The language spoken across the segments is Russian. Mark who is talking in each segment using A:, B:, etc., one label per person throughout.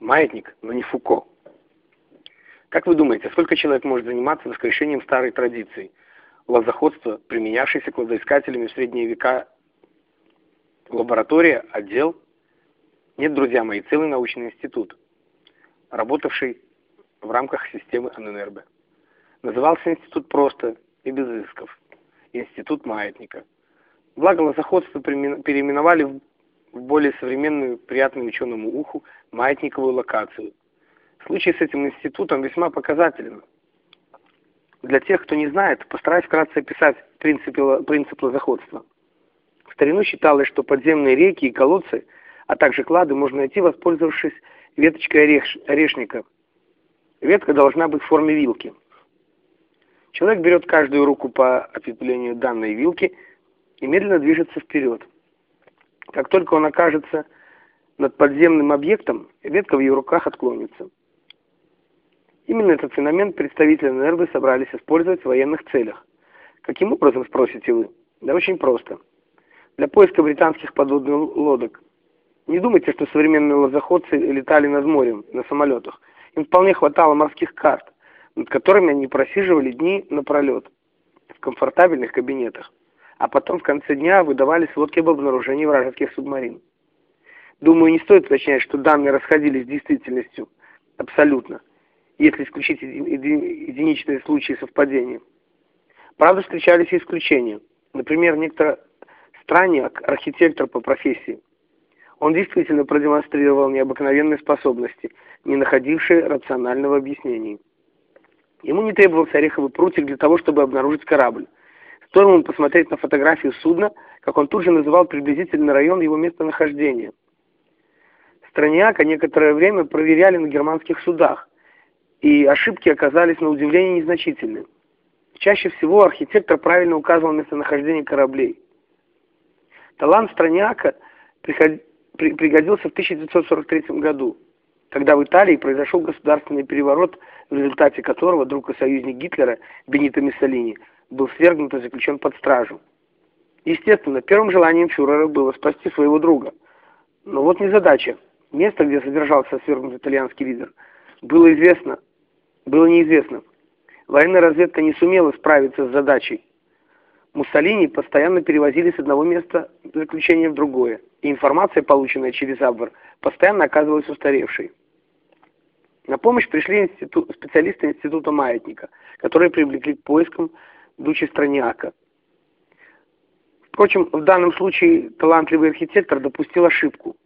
A: Маятник, но не Фуко. Как вы думаете, сколько человек может заниматься воскрешением старой традиции? Лозоходство, применявшееся кладоискателями в средние века, лаборатория, отдел? Нет, друзья мои, целый научный институт, работавший в рамках системы АННРБ. Назывался институт просто и без исков. Институт маятника. Благо лозоходство переименовали в более современную, приятную ученому уху, маятниковую локацию. Случай с этим институтом весьма показателен. Для тех, кто не знает, постараюсь вкратце описать принцип, принцип лозоходства. В старину считалось, что подземные реки и колодцы, а также клады можно найти, воспользовавшись веточкой ореш, орешника. Ветка должна быть в форме вилки. Человек берет каждую руку по ответвлению данной вилки и медленно движется вперед. Как только он окажется над подземным объектом, ветка в ее руках отклонится. Именно этот феномен представители НРБ собрались использовать в военных целях. Каким образом, спросите вы? Да очень просто. Для поиска британских подводных лодок. Не думайте, что современные лозоходцы летали над морем на самолетах. Им вполне хватало морских карт, над которыми они просиживали дни напролет в комфортабельных кабинетах а потом в конце дня выдавали сводки об обнаружении вражеских субмарин. Думаю, не стоит уточнять, что данные расходились с действительностью абсолютно, если исключить единичные случаи совпадения. Правда, встречались и исключения. Например, некто странник, архитектор по профессии. Он действительно продемонстрировал необыкновенные способности, не находившие рационального объяснения. Ему не требовался ореховый прутик для того, чтобы обнаружить корабль. Стоило ему посмотреть на фотографию судна, как он тут же называл приблизительный район его местонахождения. Страняка некоторое время проверяли на германских судах, и ошибки оказались на удивление незначительны. Чаще всего архитектор правильно указывал местонахождение кораблей. Талант Страняка пригодился в 1943 году, когда в Италии произошел государственный переворот, в результате которого друг и союзник Гитлера Бенито Муссолини был свергнут и заключен под стражу. Естественно, первым желанием фюрера было спасти своего друга. Но вот незадача. Место, где содержался свергнутый итальянский лидер, было известно, было неизвестно. Военная разведка не сумела справиться с задачей. Муссолини постоянно перевозили с одного места заключения в другое, и информация, полученная через Абвер, постоянно оказывалась устаревшей. На помощь пришли институт, специалисты Института Маятника, которые привлекли к поискам Дучи Страниака. Впрочем, в данном случае талантливый архитектор допустил ошибку.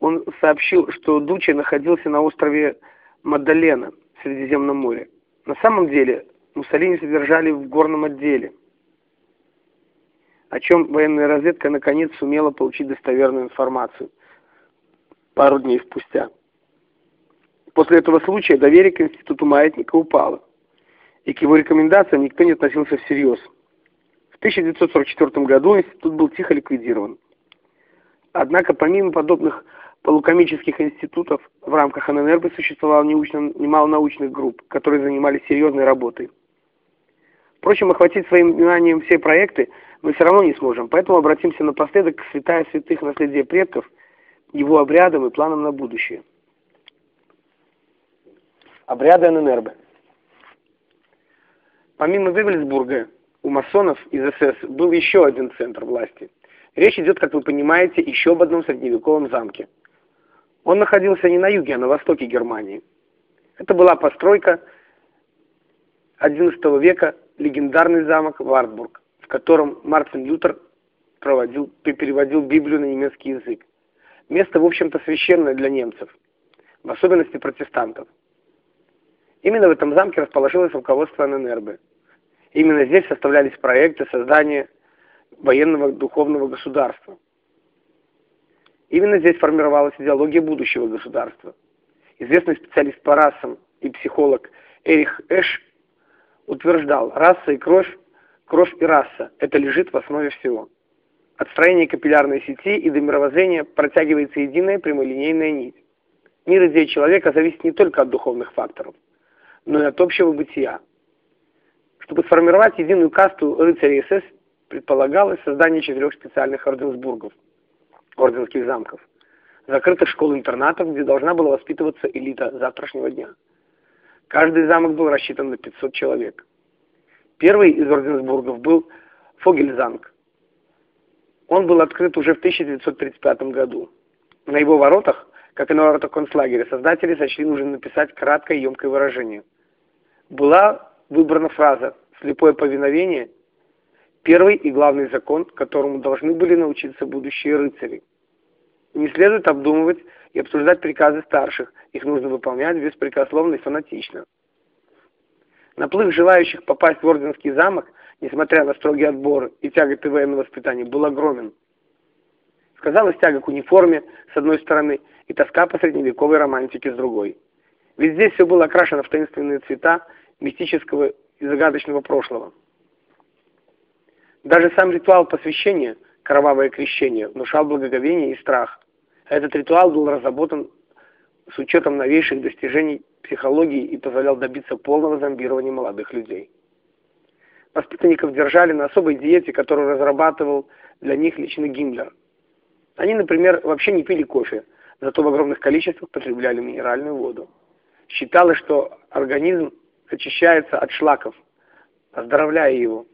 A: Он сообщил, что Дучи находился на острове Мадалена в Средиземном море. На самом деле Муссолини содержали в горном отделе, о чем военная разведка наконец сумела получить достоверную информацию пару дней спустя. После этого случая доверие к институту маятника упало и к его рекомендациям никто не относился всерьез. В 1944 году институт был тихо ликвидирован. Однако помимо подобных полукомических институтов в рамках ННРБ существовало немало научных групп, которые занимались серьезной работой. Впрочем, охватить своим вниманием все проекты мы все равно не сможем, поэтому обратимся напоследок к святая святых наследия предков, его обрядам и планам на будущее. Обряды ННРБ. Помимо Вевельсбурга, у масонов из СС был еще один центр власти. Речь идет, как вы понимаете, еще об одном средневековом замке. Он находился не на юге, а на востоке Германии. Это была постройка XI века, легендарный замок Вартбург, в котором Мартин Лютер проводил, переводил Библию на немецкий язык. Место, в общем-то, священное для немцев, в особенности протестантов. Именно в этом замке расположилось руководство ННРБ. Именно здесь составлялись проекты создания военного духовного государства. Именно здесь формировалась идеология будущего государства. Известный специалист по расам и психолог Эрих Эш утверждал, раса и кровь, кровь и раса – это лежит в основе всего. От строения капиллярной сети и до мировоззрения протягивается единая прямолинейная нить. Мир идей человека зависит не только от духовных факторов, но и от общего бытия. Чтобы сформировать единую касту рыцарей СС, предполагалось создание четырех специальных орденсбургов, орденских замков. закрытых школ-интернатов, где должна была воспитываться элита завтрашнего дня. Каждый замок был рассчитан на 500 человек. Первый из Орденсбургов был Фогельзанг. Он был открыт уже в 1935 году. На его воротах, как и на воротах концлагеря, создатели сочли нужно написать краткое емкое выражение. Была выбрана фраза «слепое повиновение» – первый и главный закон, которому должны были научиться будущие рыцари. Не следует обдумывать и обсуждать приказы старших, их нужно выполнять беспрекословно и фанатично. Наплыв желающих попасть в Орденский замок, несмотря на строгий отбор и тяготы военного воспитания, был огромен. Сказалась тяга к униформе, с одной стороны, и тоска по средневековой романтике, с другой. Ведь здесь все было окрашено в таинственные цвета мистического и загадочного прошлого. Даже сам ритуал посвящения, кровавое крещение, внушал благоговение и страх. Этот ритуал был разработан с учетом новейших достижений психологии и позволял добиться полного зомбирования молодых людей. Воспитанников держали на особой диете, которую разрабатывал для них лично Гиммлер. Они, например, вообще не пили кофе, зато в огромных количествах потребляли минеральную воду. Считалось, что организм очищается от шлаков, оздоровляя его.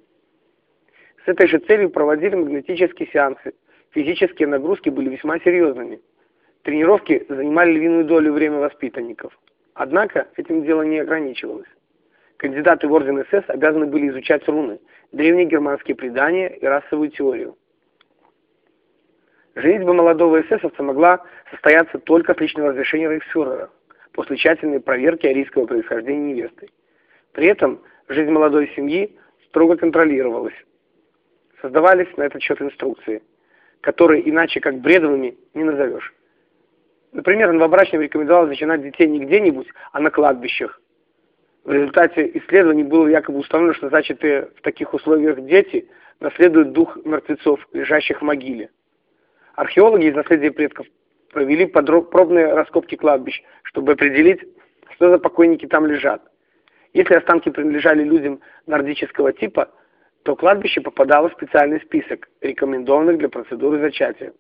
A: С этой же целью проводили магнетические сеансы. Физические нагрузки были весьма серьезными. Тренировки занимали львиную долю времени воспитанников. Однако этим дело не ограничивалось. Кандидаты в орден СС обязаны были изучать руны, древние германские предания и расовую теорию. Женитьба молодого эсэсовца могла состояться только с личного разрешения рейхсфюрера, после тщательной проверки арийского происхождения невесты. При этом жизнь молодой семьи строго контролировалась. Создавались на этот счет инструкции, которые иначе как бредовыми не назовешь. Например, новобрачным рекомендовал начинать детей не где-нибудь, а на кладбищах. В результате исследований было якобы установлено, что зачатые в таких условиях дети наследуют дух мертвецов, лежащих в могиле. Археологи из наследия предков провели пробные раскопки кладбищ, чтобы определить, что за покойники там лежат. Если останки принадлежали людям нордического типа, то кладбище попадало в специальный список, рекомендованных для процедуры зачатия.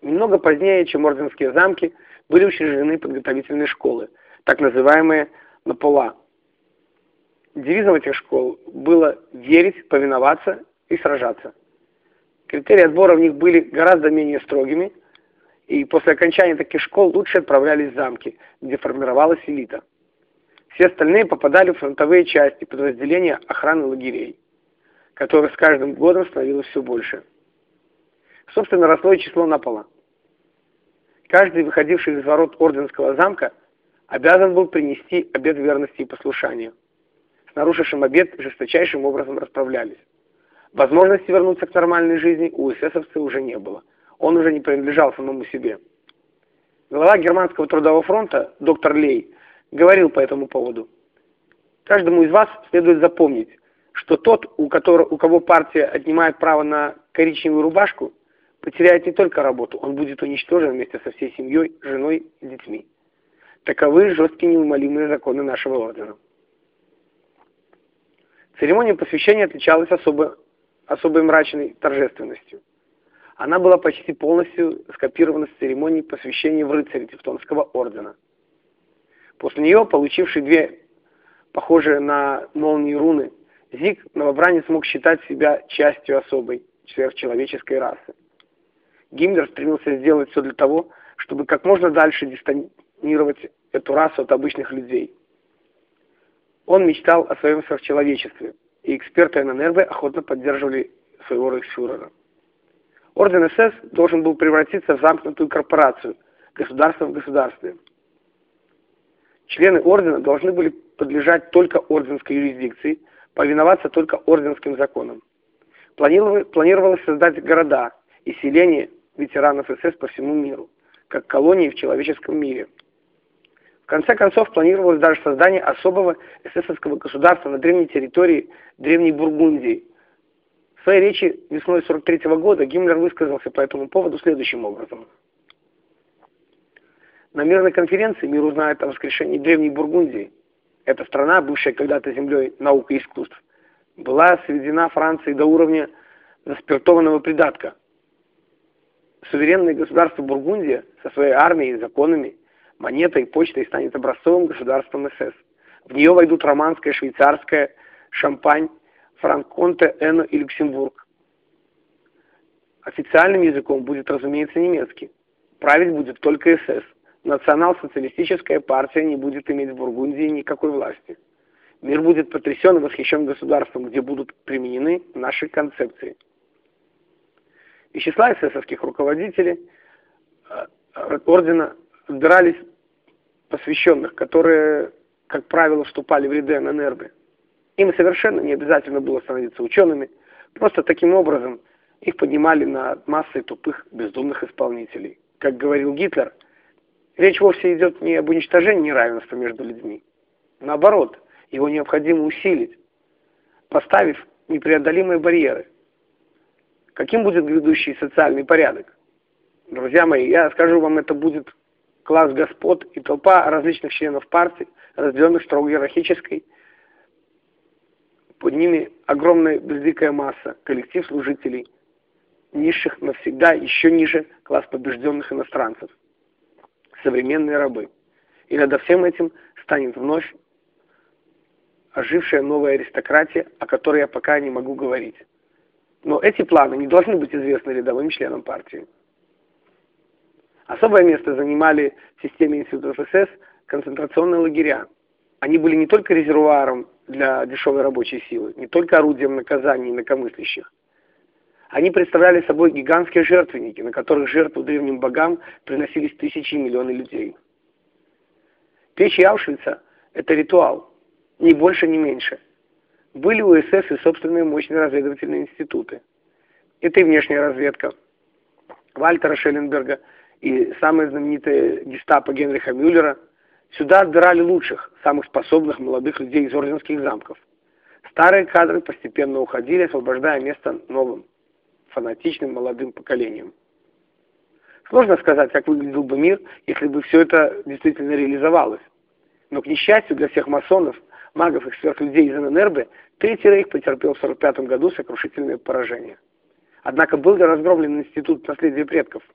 A: Немного позднее, чем орденские замки, были учреждены подготовительные школы, так называемые «напола». Девизом этих школ было «верить, повиноваться и сражаться». Критерии отбора в них были гораздо менее строгими, и после окончания таких школ лучше отправлялись в замки, где формировалась элита. Все остальные попадали в фронтовые части подразделения охраны лагерей, которых с каждым годом становилось все больше. Собственно, росло и число напола. Каждый, выходивший из ворот Орденского замка, обязан был принести обет верности и послушания. С нарушившим обет жесточайшим образом расправлялись. Возможности вернуться к нормальной жизни у эсэсовца уже не было. Он уже не принадлежал самому себе. Глава Германского трудового фронта, доктор Лей, говорил по этому поводу. Каждому из вас следует запомнить, что тот, у, которого, у кого партия отнимает право на коричневую рубашку, потеряет не только работу, он будет уничтожен вместе со всей семьей, женой и детьми. Таковы жесткие неумолимые законы нашего ордена. Церемония посвящения отличалась особо, особой мрачной торжественностью. Она была почти полностью скопирована с церемонии посвящения в рыцаре Тевтонского ордена. После нее, получивший две похожие на молнии руны, Зиг новобранец мог считать себя частью особой сверхчеловеческой расы. Гиммлер стремился сделать все для того, чтобы как можно дальше дистанировать эту расу от обычных людей. Он мечтал о своем сверхчеловечестве, и эксперты ННРБ охотно поддерживали своего рейхсфюрера. Орден СС должен был превратиться в замкнутую корпорацию, государство в государстве. Члены ордена должны были подлежать только орденской юрисдикции, повиноваться только орденским законам. Планировалось создать города и селения ветеранов СС по всему миру, как колонии в человеческом мире. В конце концов, планировалось даже создание особого эсэсовского государства на древней территории Древней Бургундии. В своей речи весной 43 -го года Гиммлер высказался по этому поводу следующим образом. На мирной конференции мир узнает о воскрешении Древней Бургундии. Эта страна, бывшая когда-то землей наук и искусств, была сведена Францией до уровня заспиртованного придатка – суверенное государство Бургундия со своей армией, законами, монетой, почтой станет образцовым государством СС. В нее войдут романская, швейцарская, шампань, франконте, эно и Люксембург. Официальным языком будет, разумеется, немецкий. Править будет только СС. Национал-социалистическая партия не будет иметь в Бургундии никакой власти. Мир будет потрясен и восхищен государством, где будут применены наши концепции. Из числа эсэсовских руководителей э, ордена отбирались посвященных, которые, как правило, вступали в ряды ННРБ. Им совершенно не обязательно было становиться учеными, просто таким образом их поднимали над массой тупых, бездумных исполнителей. Как говорил Гитлер, речь вовсе идет не об уничтожении неравенства между людьми. Наоборот, его необходимо усилить, поставив непреодолимые барьеры. Каким будет грядущий социальный порядок? Друзья мои, я скажу вам, это будет класс господ и толпа различных членов партии, разделенных строго иерархической. Под ними огромная безликая масса, коллектив служителей, низших навсегда, еще ниже класс побежденных иностранцев, современные рабы. И над всем этим станет вновь ожившая новая аристократия, о которой я пока не могу говорить. Но эти планы не должны быть известны рядовым членам партии. Особое место занимали в системе институтов СС концентрационные лагеря. Они были не только резервуаром для дешевой рабочей силы, не только орудием наказания инакомыслящих. Они представляли собой гигантские жертвенники, на которых жертву древним богам приносились тысячи и миллионы людей. Печи Аушвица – это ритуал, ни больше, ни меньше. Были у СС и собственные мощные разведывательные институты. Это и внешняя разведка Вальтера Шелленберга – и самые знаменитые гестапо Генриха Мюллера, сюда отбирали лучших, самых способных молодых людей из орденских замков. Старые кадры постепенно уходили, освобождая место новым, фанатичным молодым поколением. Сложно сказать, как выглядел бы мир, если бы все это действительно реализовалось. Но, к несчастью для всех масонов, магов и сверхлюдей из ННРБ, Третий Рейх потерпел в 1945 году сокрушительное поражение. Однако был ли разгромлен институт наследия предков –